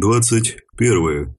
21.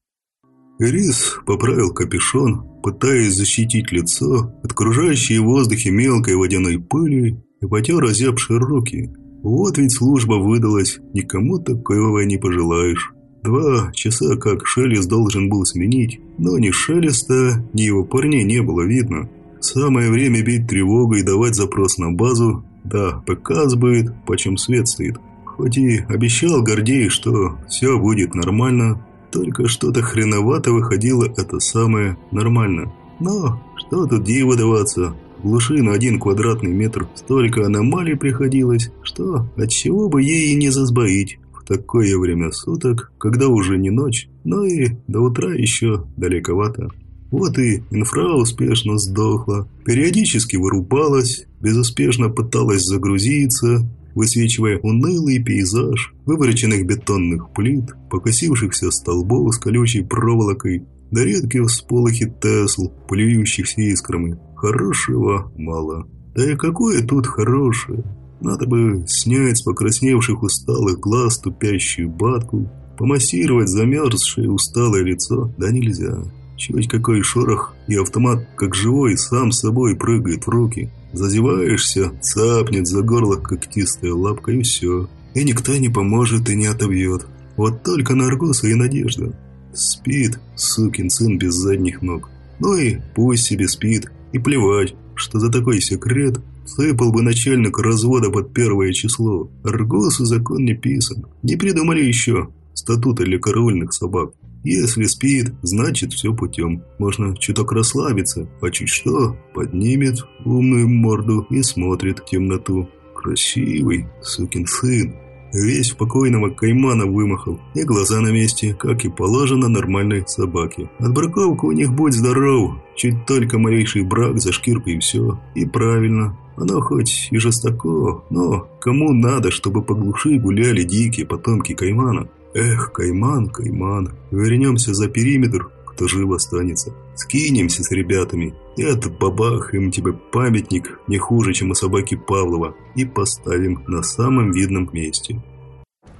Рис поправил капюшон, пытаясь защитить лицо от окружающей в воздухе мелкой водяной пыли и потер озябшие руки. Вот ведь служба выдалась, никому такого не пожелаешь. Два часа как Шелест должен был сменить, но ни Шелеста, ни его парней не было видно. Самое время бить тревогу и давать запрос на базу. Да, ПК сбыт, почем свет стоит. Хоть и обещал Гордей, что все будет нормально, только что-то хреновато выходило это самое нормально. Но что тут диву даваться? В глуши на один квадратный метр столько аномалий приходилось, что от чего бы ей и не засбоить в такое время суток, когда уже не ночь, но и до утра еще далековато. Вот и инфра успешно сдохла, периодически вырубалась, безуспешно пыталась загрузиться, высвечивая унылый пейзаж вывороченных бетонных плит, покосившихся столбов с колючей проволокой, да редкие всполохи Тесл, плюющихся искрами. Хорошего мало. Да и какое тут хорошее. Надо бы снять с покрасневших усталых глаз тупящую батку, помассировать замерзшее усталое лицо, да нельзя. Чуть какой шорох, и автомат, как живой, сам собой прыгает в руки. Зазеваешься, цапнет за горло когтистая лапка и все. И никто не поможет и не отобьет. Вот только Наргоса и надежда. Спит, сукин сын без задних ног. Ну и пусть себе спит. И плевать, что за такой секрет сыпал бы начальник развода под первое число. Аргосу закон не писан. Не придумали еще статута для караульных собак. Если спит, значит все путем. Можно чуток расслабиться, а чуть что, поднимет умную морду и смотрит в темноту. Красивый сукин сын. Весь в покойного каймана вымахал, и глаза на месте, как и положено нормальной собаке. Отбраковка у них будь здоров, чуть только малейший брак за шкирку и все. И правильно, оно хоть и жестоко, но кому надо, чтобы по глуши гуляли дикие потомки каймана? Эх, Кайман, Кайман, вернемся за периметр, кто жив останется. Скинемся с ребятами и отбабахаем тебе памятник не хуже, чем у собаки Павлова, и поставим на самом видном месте.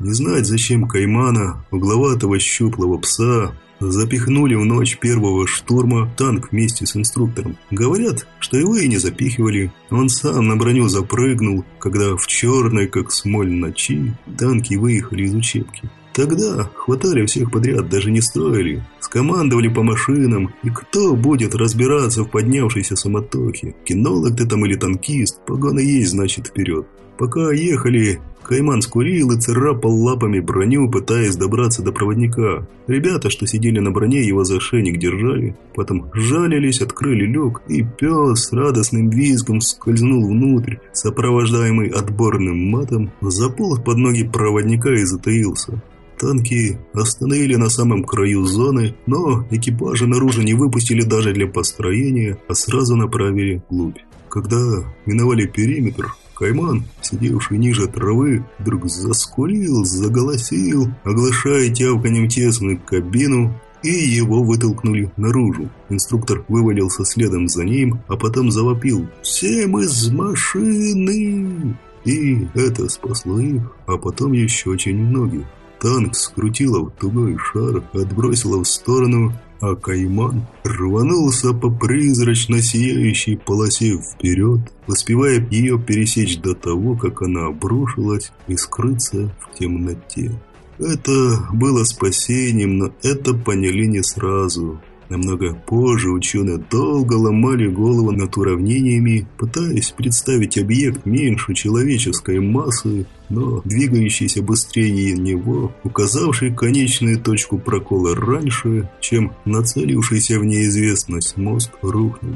Не знать, зачем Каймана, угловатого щуплого пса, запихнули в ночь первого штурма танк вместе с инструктором. Говорят, что его и не запихивали. Он сам на броню запрыгнул, когда в черной, как смоль ночи, танки выехали из учебки. Тогда хватали всех подряд, даже не строили. Скомандовали по машинам, и кто будет разбираться в поднявшейся самотоке? Кинолог ты там или танкист? Погоны есть, значит, вперед. Пока ехали, Кайман скурил и царапал лапами броню, пытаясь добраться до проводника. Ребята, что сидели на броне, его за шейник держали. Потом жалились, открыли люк, и пес с радостным визгом скользнул внутрь, сопровождаемый отборным матом, заполз под ноги проводника и затаился. Танки остановили на самом краю зоны, но экипажи наружу не выпустили даже для построения, а сразу направили вглубь. Когда миновали периметр, Кайман, сидевший ниже травы, вдруг заскулил, заголосил, оглашая тявканем тесную кабину, и его вытолкнули наружу. Инструктор вывалился следом за ним, а потом завопил «Всем из машины!» И это спасло их, а потом еще очень многих. Танк скрутило в тугой шар, отбросило в сторону, а Кайман рванулся по призрачно сияющей полосе вперед, успевая ее пересечь до того, как она обрушилась и скрыться в темноте. Это было спасением, но это поняли не сразу. Намного позже ученые долго ломали голову над уравнениями, пытаясь представить объект меньше человеческой массы, но двигающийся быстрее него, указавший конечную точку прокола раньше, чем нацелившийся в неизвестность мозг рухнул.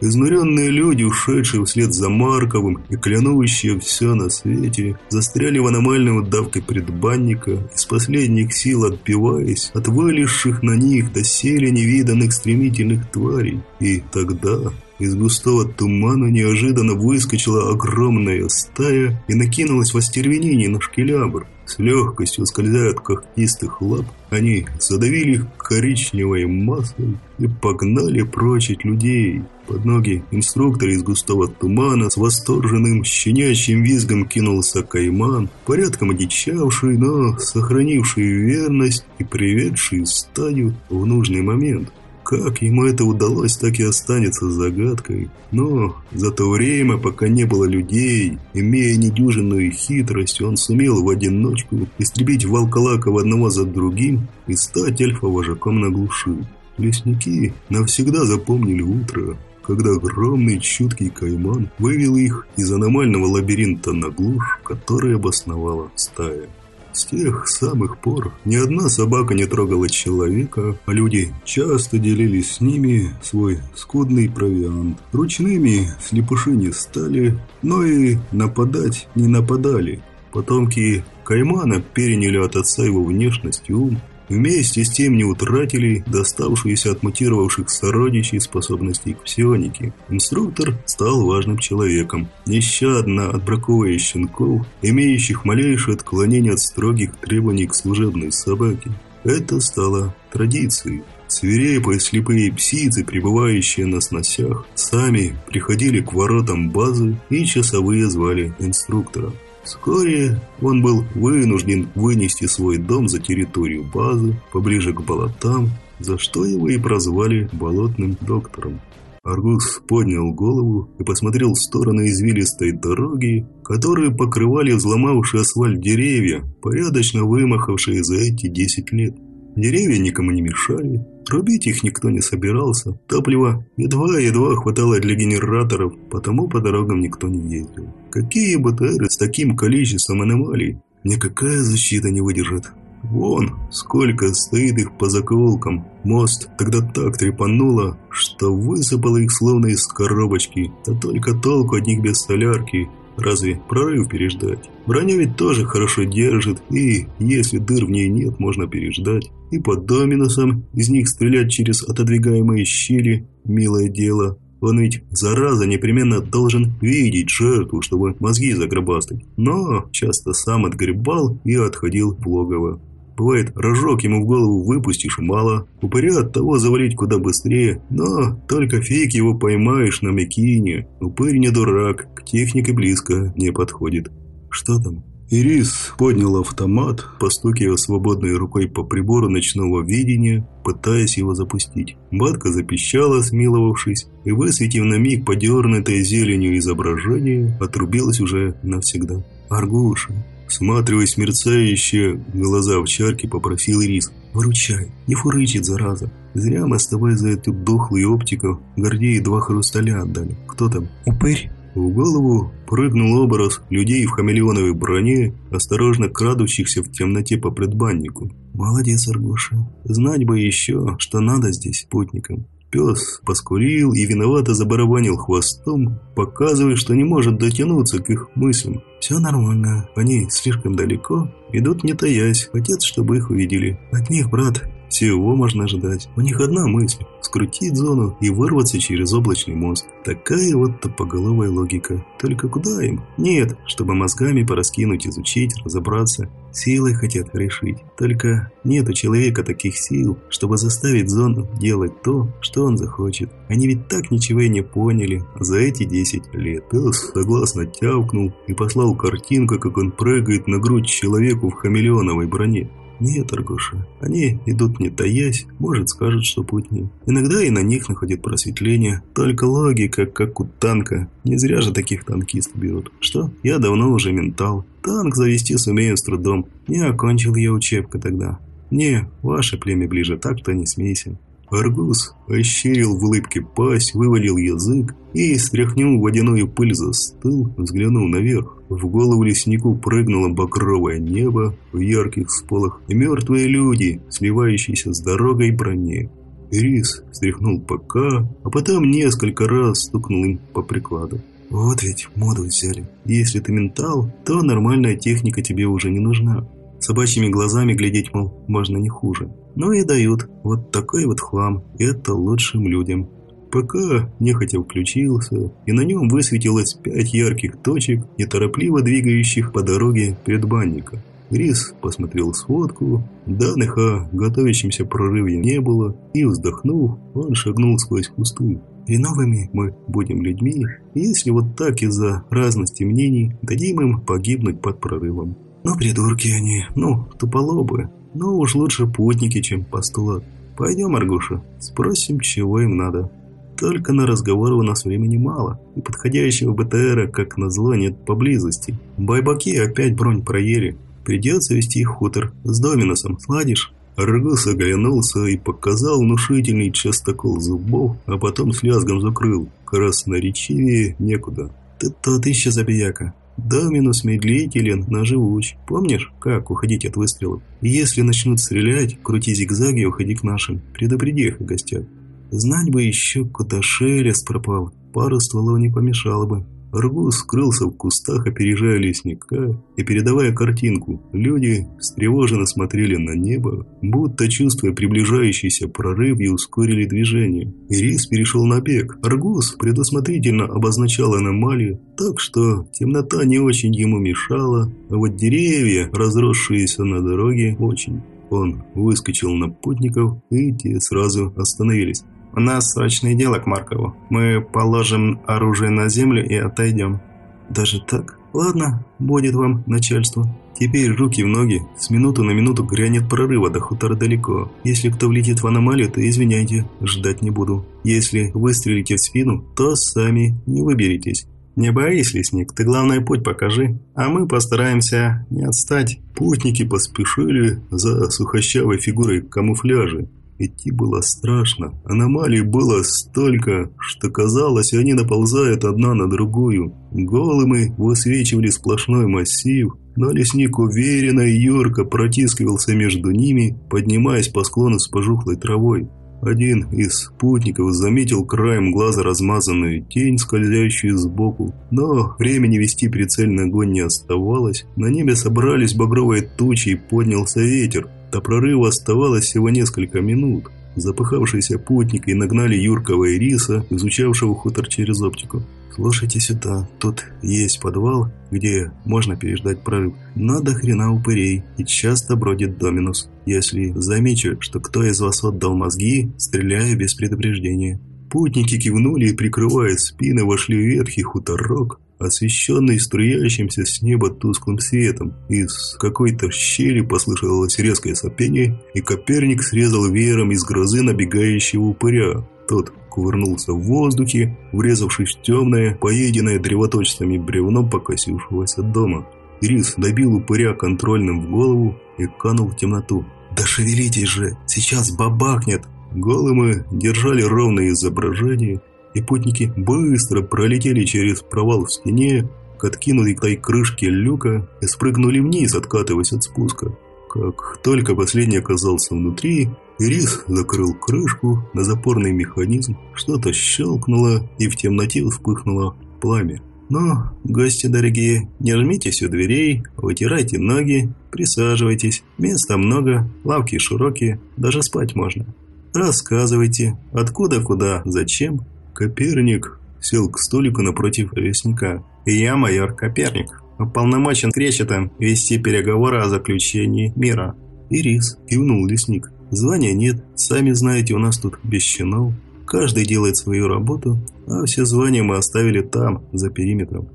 Изнуренные люди, ушедшие вслед за Марковым и клянущие все на свете, застряли в аномальной давке предбанника, из последних сил отбиваясь от вылезших на них доселе невиданных стремительных тварей. И тогда из густого тумана неожиданно выскочила огромная стая и накинулась в остервенении на шкелябр. С легкостью скользя от когтистых лап, они задавили их коричневой массой и погнали прочь от людей. Под ноги инструктора из густого тумана с восторженным щенячьим визгом кинулся кайман, порядком одичавший, но сохранивший верность и приведший стадию в нужный момент. Как ему это удалось, так и останется загадкой. Но за то время, пока не было людей, имея недюжинную хитрость, он сумел в одиночку истребить волколаков одного за другим и стать альфа-вожаком на глуши. Лесники навсегда запомнили утро, когда огромный чуткий кайман вывел их из аномального лабиринта на глушь, который обосновала стая. С тех самых пор ни одна собака не трогала человека, а люди часто делили с ними свой скудный провиант. Ручными слепыши не стали, но и нападать не нападали. Потомки Каймана переняли от отца его внешность и ум, Вместе с тем не утратили доставшиеся от мутировавших сородичей способностей к псионике. Инструктор стал важным человеком, нещадно отбраковывая щенков, имеющих малейшее отклонение от строгих требований к служебной собаке. Это стало традицией. Свирепые слепые псицы, пребывающие на сносях, сами приходили к воротам базы и часовые звали инструктора. Вскоре он был вынужден вынести свой дом за территорию базы, поближе к болотам, за что его и прозвали «болотным доктором». Аргус поднял голову и посмотрел в сторону извилистой дороги, которую покрывали взломавшие асфальт деревья, порядочно вымахавшие за эти 10 лет. Деревья никому не мешали, рубить их никто не собирался, топлива едва-едва хватало для генераторов, потому по дорогам никто не ездил. Какие БТРы с таким количеством аномалий? Никакая защита не выдержит. Вон, сколько стоит их по заколкам. Мост тогда так трепануло, что высыпало их словно из коробочки, да только толку от них без солярки. Разве прорыв переждать? Броня ведь тоже хорошо держит, и если дыр в ней нет, можно переждать. И под доминусом из них стрелять через отодвигаемые щели – милое дело. Он ведь, зараза, непременно должен видеть жертву, чтобы мозги загробастать. Но часто сам отгребал и отходил в логово. Бывает, рожок ему в голову выпустишь мало, упыря от того завалить куда быстрее, но только фиг его поймаешь на мякине. Упырь не дурак, к технике близко не подходит. Что там? Ирис поднял автомат, постукивая свободной рукой по прибору ночного видения, пытаясь его запустить. Батка запищала, смиловавшись, и, высветив на миг подернутое зеленью изображение, отрубилась уже навсегда. «Аргуша, Всматриваясь в мерцающие глаза в чарке, попросил Ирис. «Выручай, не фурычит, зараза. Зря мы с тобой за эту дохлую оптику Гордеи два хрусталя отдали. Кто там?» «Упырь». В голову прыгнул образ людей в хамелеоновой броне, осторожно крадущихся в темноте по предбаннику. «Молодец, Аргоша. Знать бы еще, что надо здесь путникам. Пес поскурил и виновато забарабанил хвостом, показывая, что не может дотянуться к их мыслям. «Все нормально, они слишком далеко, идут не таясь, хотят, чтобы их увидели. От них, брат, всего можно ожидать. У них одна мысль – скрутить зону и вырваться через облачный мост. Такая вот топоголовая логика. Только куда им? Нет, чтобы мозгами пораскинуть, изучить, разобраться. Силой хотят решить. Только нет у человека таких сил, чтобы заставить зону делать то, что он захочет. Они ведь так ничего и не поняли за эти 10 лет. Пес согласно тявкнул и послал картинку, как он прыгает на грудь человеку в хамелеоновой броне. Нет, Аргуша, они идут не таясь, может скажут, что путни. Иногда и на них находит просветление. Только логика, как у танка. Не зря же таких танкистов берут. Что? Я давно уже ментал. Танк завести сумею с трудом. Не окончил я учебку тогда. Не, ваше племя ближе, так-то не смейся. Аргус ощерил в улыбке пасть, вывалил язык и, стряхнул водяную пыль, застыл, взглянул наверх. В голову леснику прыгнуло багровое небо в ярких сполох и мертвые люди, сливающиеся с дорогой броне. Рис стряхнул пока, а потом несколько раз стукнул им по прикладу. «Вот ведь моду взяли. Если ты ментал, то нормальная техника тебе уже не нужна. Собачьими глазами глядеть, мол, можно не хуже. Ну и дают вот такой вот хлам. Это лучшим людям. Пока нехотя включился, и на нем высветилось пять ярких точек, неторопливо двигающих по дороге предбанника. Рис посмотрел сводку, данных о готовящемся прорыве не было, и, вздохнув, он шагнул сквозь кусты. И новыми мы будем людьми, если вот так из-за разности мнений дадим им погибнуть под прорывом. Ну, придурки они, ну, туполобы, но уж лучше путники, чем постулат. Пойдем, Аргуша, спросим, чего им надо. Только на разговоры у нас времени мало, и подходящего БТРа, как назло, нет поблизости. Байбаки опять бронь проели, Придется вести их хутор с Доминосом, сладишь?» Аргус оглянулся и показал внушительный частокол зубов, а потом с лязгом закрыл. Красноречивее некуда. «Ты тот еще забияка. Доминус медлителен, но живуч. Помнишь, как уходить от выстрелов? Если начнут стрелять, крути зигзаги и уходи к нашим. Предупреди их о. Знать бы еще, куда шелест пропал. Пару стволов не помешало бы. Аргус скрылся в кустах, опережая лесника и передавая картинку. Люди встревоженно смотрели на небо, будто чувствуя приближающийся прорыв и ускорили движение. Ирис перешел на бег. Аргус предусмотрительно обозначал аномалию, так что темнота не очень ему мешала, а вот деревья, разросшиеся на дороге, очень. Он выскочил на путников, и те сразу остановились. У нас срочное дело к Маркову. Мы положим оружие на землю и отойдем». «Даже так? Ладно, будет вам начальство. Теперь руки в ноги. С минуту на минуту грянет прорыва до хутора далеко. Если кто влетит в аномалию, то извиняйте, ждать не буду. Если выстрелите в спину, то сами не выберетесь». «Не боись, лесник, ты главное путь покажи, а мы постараемся не отстать». Путники поспешили за сухощавой фигурой камуфляжа. Идти было страшно. Аномалий было столько, что казалось, они наползают одна на другую. Голыми высвечивали сплошной массив, но лесник уверенно и юрко протискивался между ними, поднимаясь по склону с пожухлой травой. Один из спутников заметил краем глаза размазанную тень, скользящую сбоку, но времени вести прицельный огонь не оставалось. На небе собрались багровые тучи и поднялся ветер. До прорыва оставалось всего несколько минут. Запыхавшиеся путники нагнали Юркова и Риса, изучавшего хутор через оптику. «Слушайте сюда, тут есть подвал, где можно переждать прорыв, но до хрена упырей, и часто бродит Доминус. Если замечу, что кто из вас отдал мозги, стреляю без предупреждения». Путники кивнули и, прикрывая спины, вошли в ветхий хуторок, освещенный струящимся с неба тусклым светом. Из какой-то щели послышалось резкое сопение, и Коперник срезал веером из грозы набегающего упыря. Тот кувырнулся в воздухе, врезавшись в темное, поеденное древоточцами бревно покосившегося дома. Ирис добил упыря контрольным в голову и канул в темноту. «Да шевелитесь же! Сейчас бабахнет!» Голымы держали ровное изображение, и путники быстро пролетели через провал в стене к откинутой крышке люка и спрыгнули вниз, откатываясь от спуска. Как только последний оказался внутри, Ирис закрыл крышку на запорный механизм, что-то щелкнуло и в темноте вспыхнуло пламя. Но, гости дорогие, не жмитесь у дверей, вытирайте ноги, присаживайтесь, места много, лавки широкие, даже спать можно. Рассказывайте, откуда, куда, зачем, Коперник сел к столику напротив лесника. «Я майор Коперник, уполномочен Кречетом вести переговоры о заключении мира». «Ирис», – кивнул лесник. «Звания нет, сами знаете, у нас тут без чинов. Каждый делает свою работу, а все звания мы оставили там, за периметром.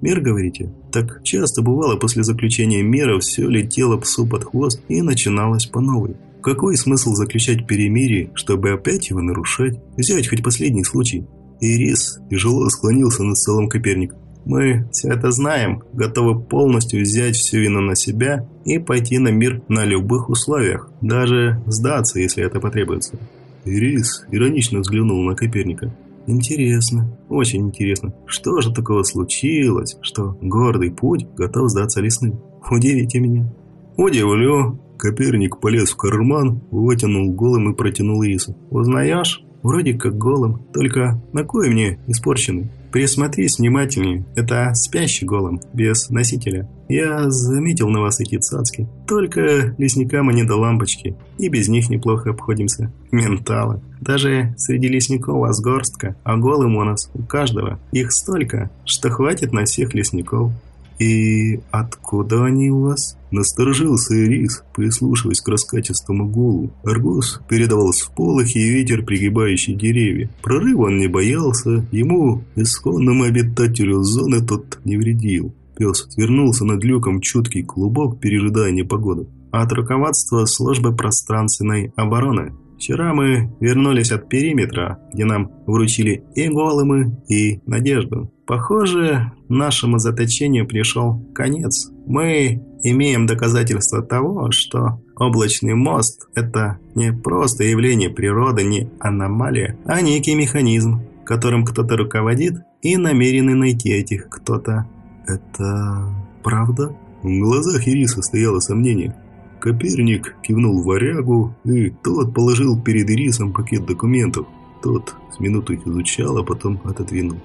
Мир, говорите? Так часто бывало после заключения мира все летело псу под хвост и начиналось по новой. Какой смысл заключать перемирие, чтобы опять его нарушать? Взять хоть последний случай. Ирис тяжело склонился над столом Коперник. Мы все это знаем, готовы полностью взять всю вину на себя и пойти на мир на любых условиях, даже сдаться, если это потребуется. Ирис иронично взглянул на Коперника. Интересно, очень интересно, что же такого случилось, что гордый путь готов сдаться лесным? Удивите меня. Удивлю, Коперник полез в карман, вытянул голым и протянул Ирису. «Узнаешь?» «Вроде как голым, только на кой мне испорченный?» «Присмотрись внимательнее, это спящий голым, без носителя. Я заметил на вас эти цацки. Только лесникам они до лампочки, и без них неплохо обходимся. Менталы. Даже среди лесников у вас горстка, а голым у нас у каждого. Их столько, что хватит на всех лесников». «И откуда они у вас?» Насторожился Ирис, прислушиваясь к раскатистому гулу. Аргус передавал сполохи и ветер, пригибающий деревья. Прорыва он не боялся, ему, исконному обитателю зоны, тот не вредил. Пес свернулся над люком чуткий клубок, пережидая непогоду. «От руководства службы пространственной обороны», Вчера мы вернулись от периметра, где нам вручили и голымы, и надежду. Похоже, нашему заточению пришел конец. Мы имеем доказательства того, что облачный мост – это не просто явление природы, не аномалия, а некий механизм, которым кто-то руководит и намерены найти этих кто-то. Это правда? В глазах Ириса стояло сомнение. Коперник кивнул варягу, и тот положил перед Ирисом пакет документов. Тот с минуту их изучал, а потом отодвинул.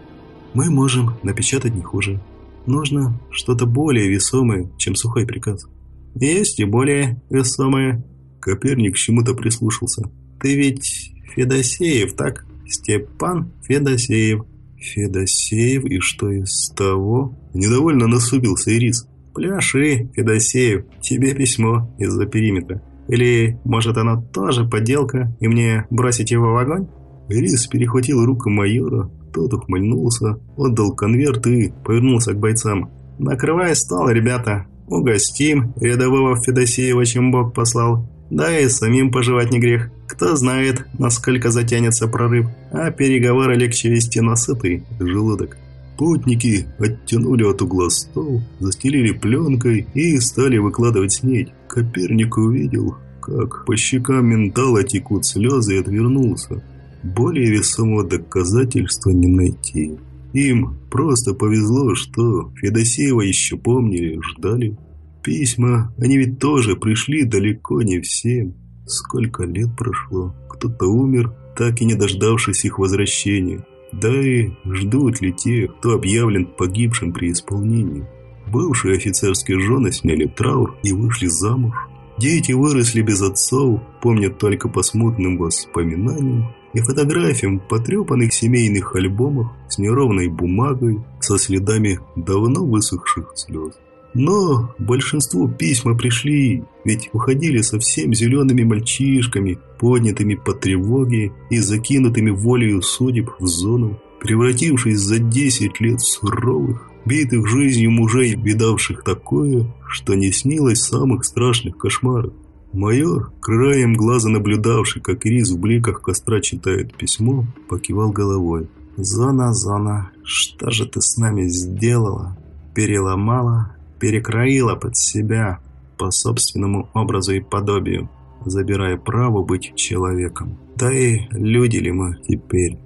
«Мы можем напечатать не хуже. Нужно что-то более весомое, чем сухой приказ». «Есть и более весомое». Коперник к чему-то прислушался. «Ты ведь Федосеев, так? Степан Федосеев». «Федосеев? И что из того?» Недовольно насупился Ирис. «Пляши, Федосеев, тебе письмо из-за периметра. Или, может, оно тоже подделка, и мне бросить его в огонь?» Рис перехватил руку майора, тот ухмыльнулся, отдал конверт и повернулся к бойцам. «Накрывай стол, ребята. Угостим рядового Федосеева, чем Бог послал. Да и самим пожевать не грех. Кто знает, насколько затянется прорыв, а переговоры легче вести на сытый желудок». Путники оттянули от угла стол, застелили пленкой и стали выкладывать снедь. Коперник увидел, как по щекам ментала текут слезы и отвернулся. Более весомого доказательства не найти. Им просто повезло, что Федосеева еще помнили, ждали. Письма, они ведь тоже пришли далеко не всем. Сколько лет прошло, кто-то умер, так и не дождавшись их возвращения. Да и ждут ли те, кто объявлен погибшим при исполнении. Бывшие офицерские жены сняли траур и вышли замуж. Дети выросли без отцов, помнят только по смутным воспоминаниям и фотографиям потрепанных семейных альбомах с неровной бумагой, со следами давно высохших слез. Но большинству письма пришли, ведь уходили совсем зелеными мальчишками, поднятыми по тревоге и закинутыми волею судеб в зону, превратившись за 10 лет в суровых, битых жизнью мужей, видавших такое, что не снилось самых страшных кошмаров. Майор, краем глаза наблюдавший, как Рис в бликах костра читает письмо, покивал головой. «Зона, зона, что же ты с нами сделала? Переломала, перекроила под себя по собственному образу и подобию, забирая право быть человеком. Да и люди ли мы теперь?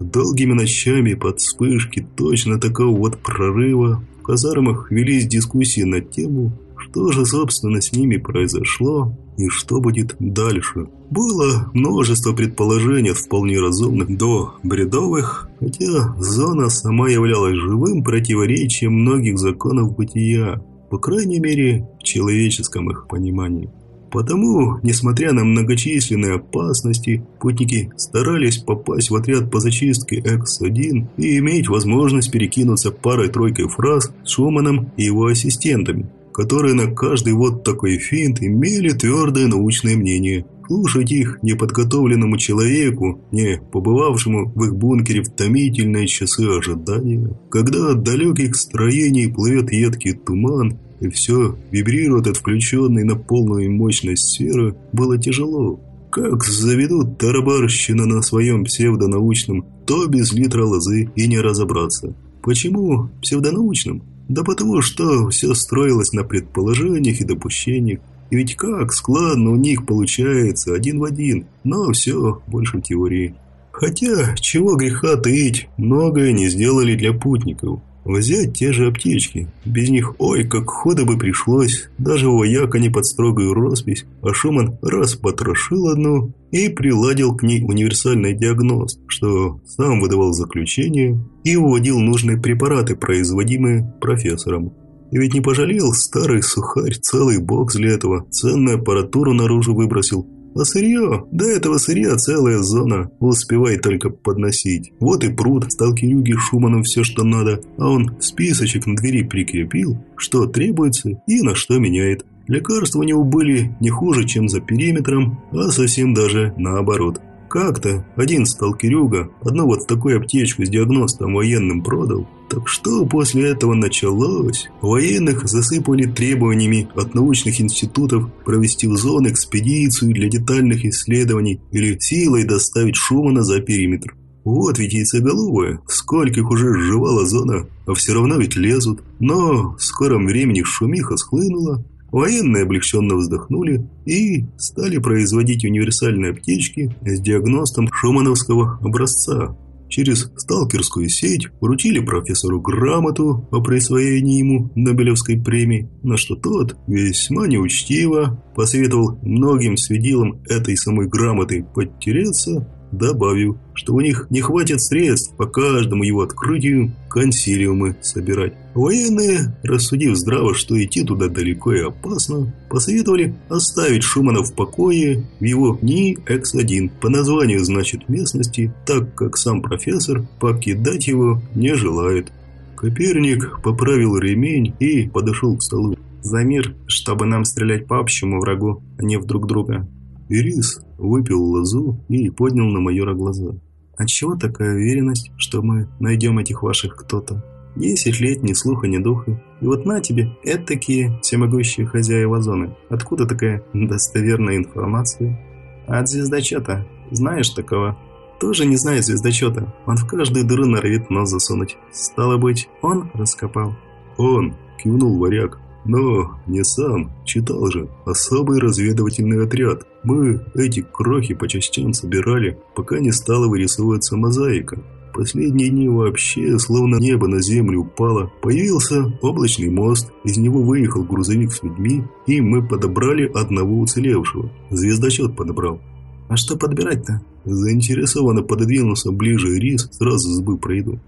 Долгими ночами под вспышки точно такого вот прорыва в казармах велись дискуссии на тему, что же, собственно, с ними произошло и что будет дальше. Было множество предположений от вполне разумных до бредовых, хотя зона сама являлась живым противоречием многих законов бытия, по крайней мере, в человеческом их понимании. Потому, несмотря на многочисленные опасности, путники старались попасть в отряд по зачистке X-1 и иметь возможность перекинуться парой-тройкой фраз с Шуманом и его ассистентами которые на каждый вот такой финт имели твердое научное мнение. Слушать их неподготовленному человеку, не побывавшему в их бункере в томительные часы ожидания, когда от далеких строений плывет едкий туман, и все вибрирует от включенной на полную мощность сферы, было тяжело. Как заведут тарабарщина на своем псевдонаучном, то без литра лозы и не разобраться. Почему псевдонаучным? Да потому что все строилось на предположениях и допущениях. И ведь как складно у них получается, один в один, но все больше теории. Хотя, чего греха таить, многое не сделали для путников. Взять те же аптечки. Без них, ой, как хода бы пришлось. Даже у вояка не под строгую роспись. А Шуман раз потрошил одну и приладил к ней универсальный диагноз, что сам выдавал заключение и вводил нужные препараты, производимые профессором. И ведь не пожалел старый сухарь целый бокс для этого, ценную аппаратуру наружу выбросил. А сырье? До этого сырья целая зона. Успевай только подносить. Вот и пруд. Сталкерюги Шуману все, что надо. А он списочек на двери прикрепил, что требуется и на что меняет. Лекарства у него были не хуже, чем за периметром, а совсем даже наоборот. Как-то один сталкерюга одну вот такую аптечку с диагностом военным продал. Так что после этого началось? Военных засыпали требованиями от научных институтов провести в зону экспедицию для детальных исследований или силой доставить Шумана за периметр. Вот ведь яйцеголовые, сколько их уже сживала зона, а все равно ведь лезут. Но в скором времени шумиха схлынула, Военные облегченно вздохнули и стали производить универсальные аптечки с диагностом шумановского образца. Через сталкерскую сеть вручили профессору грамоту о присвоении ему Нобелевской премии, на что тот весьма неучтиво посоветовал многим свидилам этой самой грамоты подтереться добавив, что у них не хватит средств по каждому его открытию консилиумы собирать. Военные, рассудив здраво, что идти туда далеко и опасно, посоветовали оставить Шумана в покое в его НИИ X1 по названию значит местности, так как сам профессор покидать его не желает. Коперник поправил ремень и подошел к столу. «За мир, чтобы нам стрелять по общему врагу, а не в друг друга», Ирис выпил лозу и поднял на майора глаза. «Отчего такая уверенность, что мы найдем этих ваших кто-то? Десять лет ни слуха, ни духа. И вот на тебе, это такие всемогущие хозяева зоны. Откуда такая достоверная информация? От звездочета. Знаешь такого?» «Тоже не знает звездочета. Он в каждую дыру норовит нос засунуть. Стало быть, он раскопал?» «Он!» – кивнул варяг. Но не сам, читал же. Особый разведывательный отряд. Мы эти крохи по частям собирали, пока не стала вырисовываться мозаика. Последние дни вообще, словно небо на землю упало. Появился облачный мост, из него выехал грузовик с людьми, и мы подобрали одного уцелевшего. Звездочет подобрал. А что подбирать-то? Заинтересованно пододвинулся ближе Рис, сразу сбыл про еду.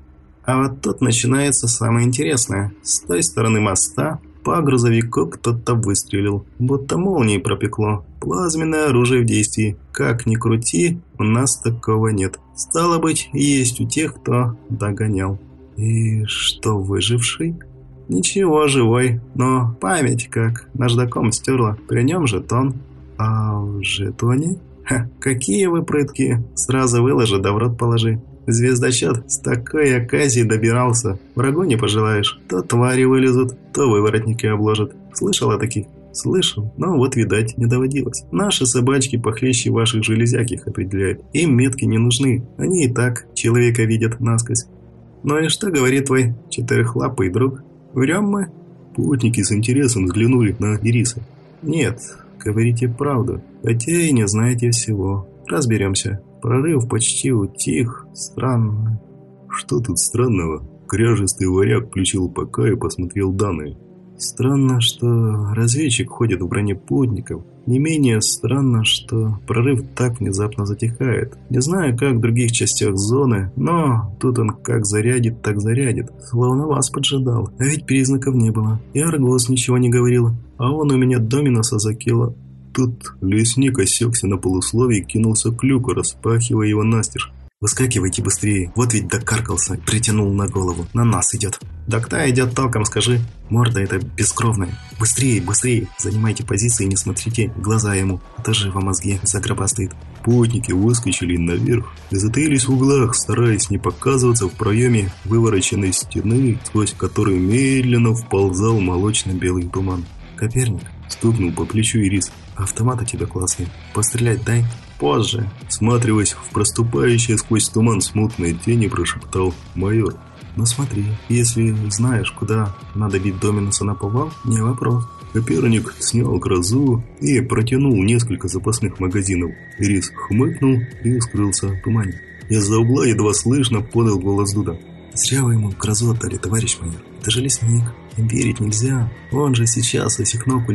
А вот тут начинается самое интересное. С той стороны моста по грузовику кто-то выстрелил, будто молнией пропекло. Плазменное оружие в действии. Как ни крути, у нас такого нет. Стало быть, есть у тех, кто догонял. И что, выживший? Ничего, живой, но память как наждаком стерла. При нем жетон. А в жетоне? Ха, какие вы прытки. Сразу выложи, да в рот положи. Звездочет с такой оказией добирался. Врагу не пожелаешь. То твари вылезут, то выворотники обложат. Слышал о таких? Слышал, но вот, видать, не доводилось. Наши собачки похлеще ваших железяк их определяют. Им метки не нужны. Они и так человека видят насквозь. Ну и что говорит твой четырехлапый друг? Врем мы? Путники с интересом взглянули на Ириса. Нет, говорите правду, хотя и не знаете всего. Разберемся. Прорыв почти утих. Странно. Что тут странного? Кряжистый варяг включил ПК и посмотрел данные. Странно, что разведчик ходит в броне путников. Не менее странно, что прорыв так внезапно затихает. Не знаю, как в других частях зоны, но тут он как зарядит, так зарядит. Словно вас поджидал. А ведь признаков не было. И Аргос ничего не говорил. А он у меня Доминоса закила. Тут лесник осекся на полусловие и кинулся к люку, распахивая его настежь. «Выскакивайте быстрее, вот ведь докаркался, притянул на голову, на нас идет». «Да кто идет толком, скажи?» «Морда эта бескровная. Быстрее, быстрее, занимайте позиции и не смотрите глаза ему, а то же во мозге загробастает». Путники выскочили наверх и затаились в углах, стараясь не показываться в проеме вывороченной стены, сквозь которую медленно вползал молочно-белый туман. «Коперник», — стукнул по плечу Ирис, Автомат у тебя классный. Пострелять дай. Позже. Сматриваясь в проступающие сквозь туман смутные тени, прошептал майор. Ну смотри, если знаешь, куда надо бить Доминуса на повал, не вопрос. Коперник снял грозу и протянул несколько запасных магазинов. Ирис хмыкнул и скрылся в тумане. Из-за угла едва слышно подал голос Дуда. «Зря вы ему грозу отдали, товарищ майор. Это же лесник. Верить нельзя. Он же сейчас этих ног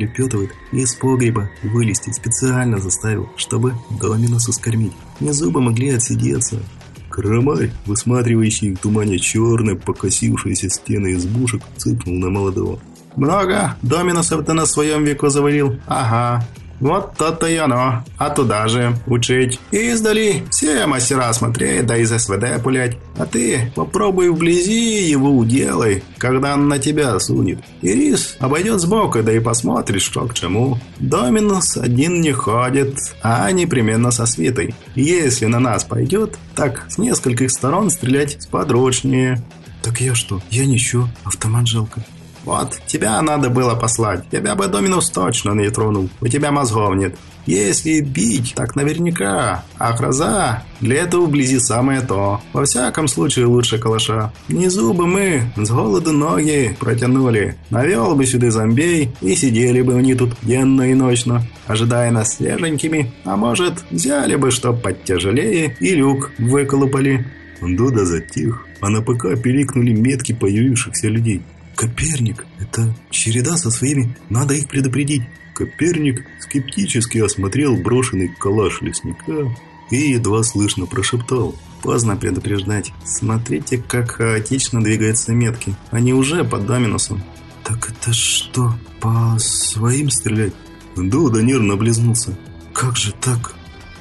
и из погреба вылезти специально заставил, чтобы Доминусу скормить. Не зубы могли отсидеться. Крамарь, высматривающий в тумане черные покосившиеся стены избушек, цыкнул на молодого. «Много Доминусов ты на своем веку завалил? Ага. Вот то-то и оно. А туда же учить. И издали все мастера смотреть, да из СВД пулять. А ты попробуй вблизи его уделай, когда он на тебя сунет. И рис обойдет сбоку, да и посмотришь, что к чему. Доминус один не ходит, а непременно со свитой. Если на нас пойдет, так с нескольких сторон стрелять сподручнее. Так я что? Я ничего, автомат жалко. Вот, тебя надо было послать. Тебя бы Доминус точно не тронул. У тебя мозгов нет. Если бить, так наверняка. А гроза для этого вблизи самое то. Во всяком случае лучше калаша. Внизу бы мы с голоду ноги протянули. Навел бы сюда зомбей и сидели бы они тут денно и ночно, ожидая нас свеженькими. А может, взяли бы что подтяжелее и люк выколупали. Дуда затих, а на ПК пиликнули метки появившихся людей. Коперник, это череда со своими, надо их предупредить. Коперник скептически осмотрел брошенный калаш лесника и едва слышно прошептал. Поздно предупреждать. Смотрите, как хаотично двигаются метки. Они уже под доминусом. Так это что, по своим стрелять? Дуда нервно облизнулся. Как же так?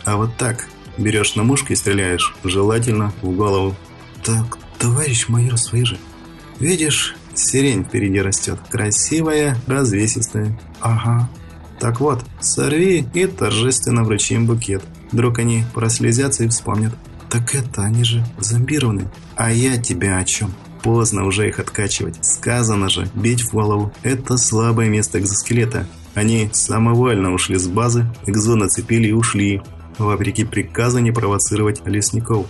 А вот так. Берешь на мушку и стреляешь. Желательно в голову. Так, товарищ майор, свои же. Видишь, Сирень впереди растет. Красивая, развесистая. Ага. Так вот, сорви и торжественно вручим букет. Вдруг они прослезятся и вспомнят. Так это, они же зомбированы. А я тебя о чем? Поздно уже их откачивать. Сказано же, бить в голову. Это слабое место экзоскелета. Они самовольно ушли с базы, экзо нацепили и ушли, вопреки приказу не провоцировать лесников.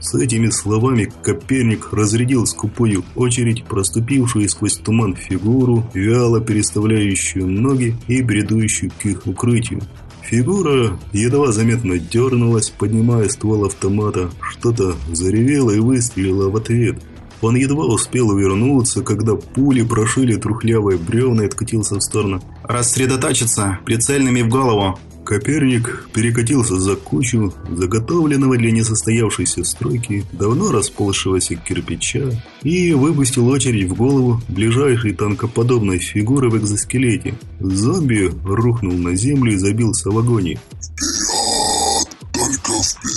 С этими словами Коперник разрядил скупую очередь, проступившую сквозь туман фигуру, вяло переставляющую ноги и бредущую к их укрытию. Фигура едва заметно дернулась, поднимая ствол автомата, что-то заревело и выстрелило в ответ. Он едва успел увернуться, когда пули прошили трухлявые бревна и откатился в сторону. «Рассредоточиться! Прицельными в голову!» Коперник перекатился за кучу заготовленного для несостоявшейся стройки давно расползшегося кирпича и выпустил очередь в голову ближайшей танкоподобной фигуры в экзоскелете. Зомби рухнул на землю и забился в агонии. «Вперед! Только вперед!»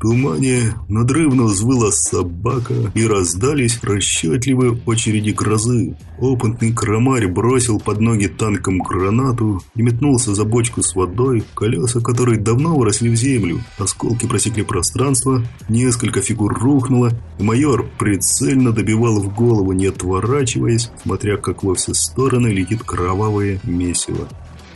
Тумане надрывно взвыла собака и раздались расчетливые очереди грозы. Опытный крамарь бросил под ноги танком гранату и метнулся за бочку с водой, колеса которой давно уросли в землю. Осколки просекли пространство, несколько фигур рухнуло, и майор прицельно добивал в голову, не отворачиваясь, смотря как во все стороны летит кровавое месиво.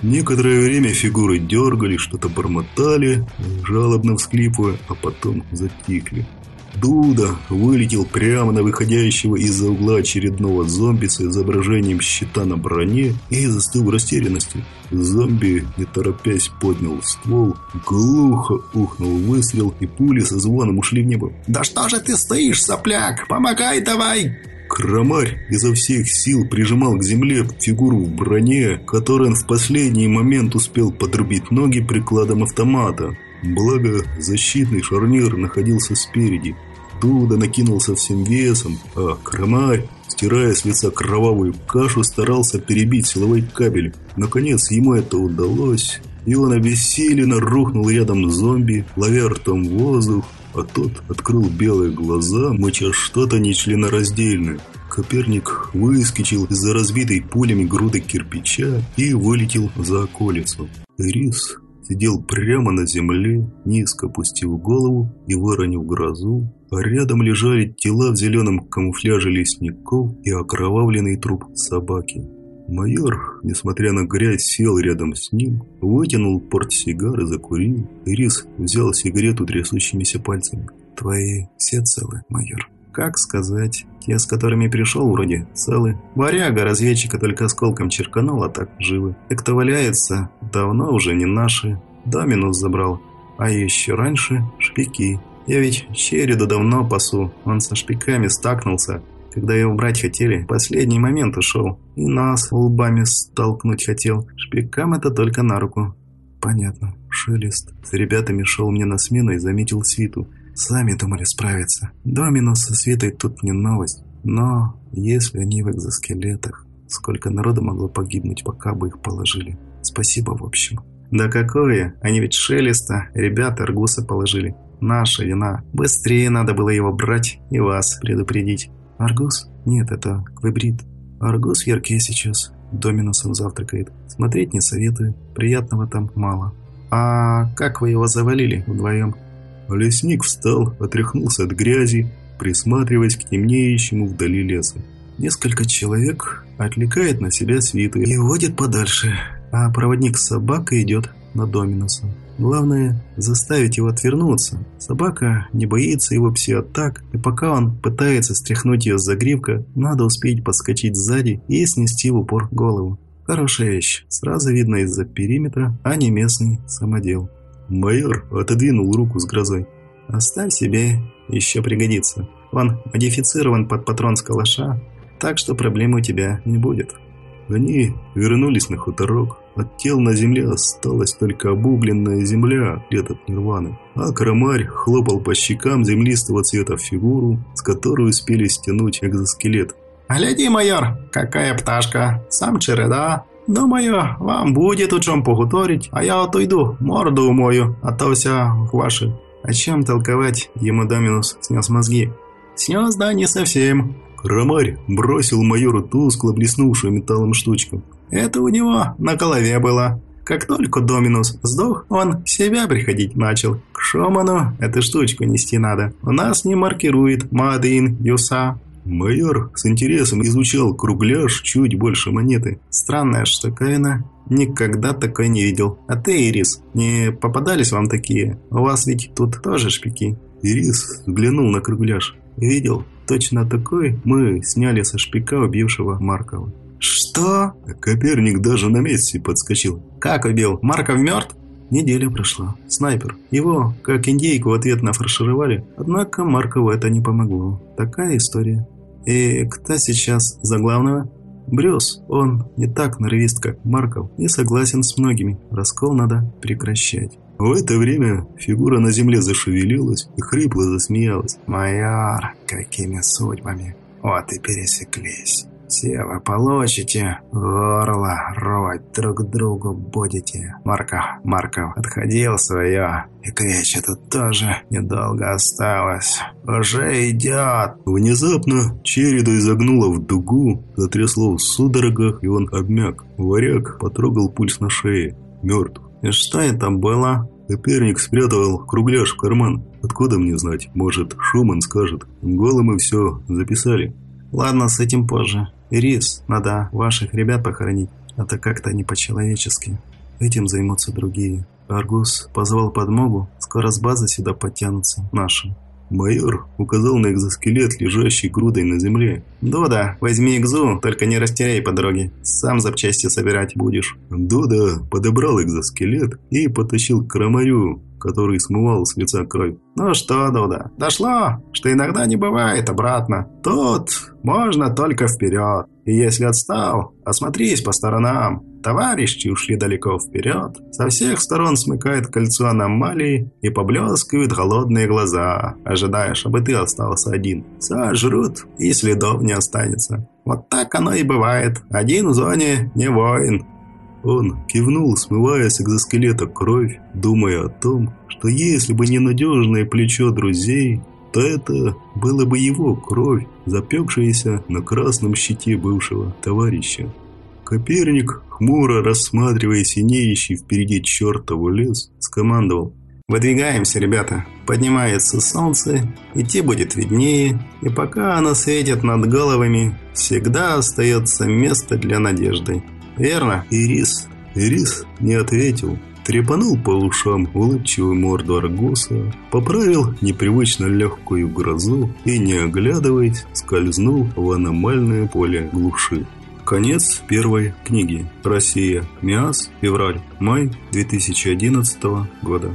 Некоторое время фигуры дергали, что-то бормотали, жалобно всклипывая, а потом затихли. Дуда вылетел прямо на выходящего из-за угла очередного зомби с изображением щита на броне и застыл в растерянности. Зомби, не торопясь, поднял ствол, глухо ухнул выстрел, и пули со звоном ушли в небо. «Да что же ты стоишь, сопляк? Помогай давай!» Крамарь изо всех сил прижимал к земле фигуру в броне, которой он в последний момент успел подрубить ноги прикладом автомата. Благо, защитный шарнир находился спереди. Дуда накинулся всем весом, а Крамарь, стирая с лица кровавую кашу, старался перебить силовой кабель. Наконец, ему это удалось, и он обессиленно рухнул рядом с зомби, ловя ртом воздух, а тот открыл белые глаза, мыча что-то нечленораздельное. Коперник выскочил из-за разбитой пулями груды кирпича и вылетел за околицу. Рис сидел прямо на земле, низко опустив голову и выронив грозу, а рядом лежали тела в зеленом камуфляже лесников и окровавленный труп собаки. Майор, несмотря на грязь, сел рядом с ним, вытянул портсигар и закурил. Ирис взял сигарету трясущимися пальцами. «Твои все целы, майор?» «Как сказать? Те, с которыми пришел, вроде целы. Варяга разведчика только осколком черканул, а так живы. И кто валяется, давно уже не наши. Доминус забрал. А еще раньше шпики. Я ведь череду давно пасу. Он со шпиками стакнулся. Когда его брать хотели, последний момент ушел. И нас лбами столкнуть хотел. Шпикам это только на руку. Понятно. Шелест. С ребятами шел мне на смену и заметил свиту. Сами думали справиться. Доминус со свитой тут не новость. Но если они в экзоскелетах, сколько народу могло погибнуть, пока бы их положили. Спасибо, в общем. Да какое? Они ведь шелеста, ребята Аргуса положили. Наша вина. Быстрее надо было его брать и вас предупредить. Аргус? Нет, это Квебрид. Аргус в Ярке сейчас. Доминусом завтракает. Смотреть не советую. Приятного там мало. А как вы его завалили вдвоем? Лесник встал, отряхнулся от грязи, присматриваясь к темнеющему вдали лесу. Несколько человек отвлекает на себя свиту и уводит подальше, а проводник с собакой идет на Доминуса. Главное – заставить его отвернуться. Собака не боится его пси-атак, и пока он пытается стряхнуть ее с загривка, надо успеть подскочить сзади и снести в упор голову. Хорошая вещь, сразу видно из-за периметра, а не местный самодел. Майор отодвинул руку с грозой. «Оставь себе, еще пригодится. Он модифицирован под патрон с калаша, так что проблем у тебя не будет». Они вернулись на хуторок. От тел на земле осталась только обугленная земля, лет от нирваны. А карамарь хлопал по щекам землистого цвета фигуру, с которой успели стянуть экзоскелет. «Гляди, майор, какая пташка! Сам череда! Думаю, вам будет о чем погуторить, а я отойду, морду умою, а то вся ваши». О чем толковать, ему Доминус снес мозги. «Снес, да, не совсем. Ромарь бросил майору тускло блеснувшую металлом штучку. «Это у него на голове было. Как только Доминус сдох, он в себя приходить начал. К Шоману эту штучку нести надо. У нас не маркирует Мадин Юса». Майор с интересом изучал кругляш чуть больше монеты. «Странная штуковина. Никогда такой не видел. А ты, Ирис, не попадались вам такие? У вас ведь тут тоже шпики». Ирис взглянул на кругляш. «Видел? Точно такой мы сняли со шпика убившего Маркова. «Что?» Коперник даже на месте подскочил. «Как убил? Марков мертв?» Неделя прошла. Снайпер. Его, как индейку, в ответ нафаршировали. Однако Маркову это не помогло. Такая история. И кто сейчас за главного? Брюс. Он не так норовист, как Марков, и согласен с многими. Раскол надо прекращать. В это время фигура на земле зашевелилась и хрипло засмеялась. «Майор, какими судьбами? Вот и пересеклись. Все вы получите горло рвать друг другу будете. Марков, Марков отходил свое, и кречь тут тоже недолго осталось. Уже идет!» Внезапно череду изогнуло в дугу, затрясло в судорогах, и он обмяк. Варяг потрогал пульс на шее. Мертв. «И что это было?» Соперник спрятал кругляш в карман. Откуда мне знать? Может, Шуман скажет. Голым мы все записали. Ладно, с этим позже. Ирис, надо ваших ребят похоронить. Это как-то не по-человечески. Этим займутся другие. Аргус позвал подмогу. Скоро с базы сюда подтянутся наши. Майор указал на экзоскелет, лежащий грудой на земле. «Дода, возьми экзу, только не растеряй по дороге. Сам запчасти собирать будешь». Дода подобрал экзоскелет и потащил к крамарю, который смывал с лица кровь. «Ну что, Дода, дошло, что иногда не бывает обратно. Тут можно только вперед. И если отстал, осмотрись по сторонам. Товарищи ушли далеко вперед. Со всех сторон смыкает кольцо аномалии и поблескивают голодные глаза, ожидая, чтобы ты остался один. Сожрут, и следов не останется. Вот так оно и бывает. Один в зоне не воин. Он кивнул, смывая с экзоскелета кровь, думая о том, что если бы не надежное плечо друзей, то это было бы его кровь, запекшаяся на красном щите бывшего товарища. Коперник, хмуро рассматривая синеющий впереди чертову лес, скомандовал. «Выдвигаемся, ребята. Поднимается солнце, идти будет виднее, и пока оно светит над головами, всегда остается место для надежды. Верно?» Ирис, Ирис не ответил, трепанул по ушам улыбчивую морду Аргуса, поправил непривычно легкую грозу и, не оглядываясь, скользнул в аномальное поле глуши. Конец первой книги. Россия. МИАС. Февраль. Май 2011 года.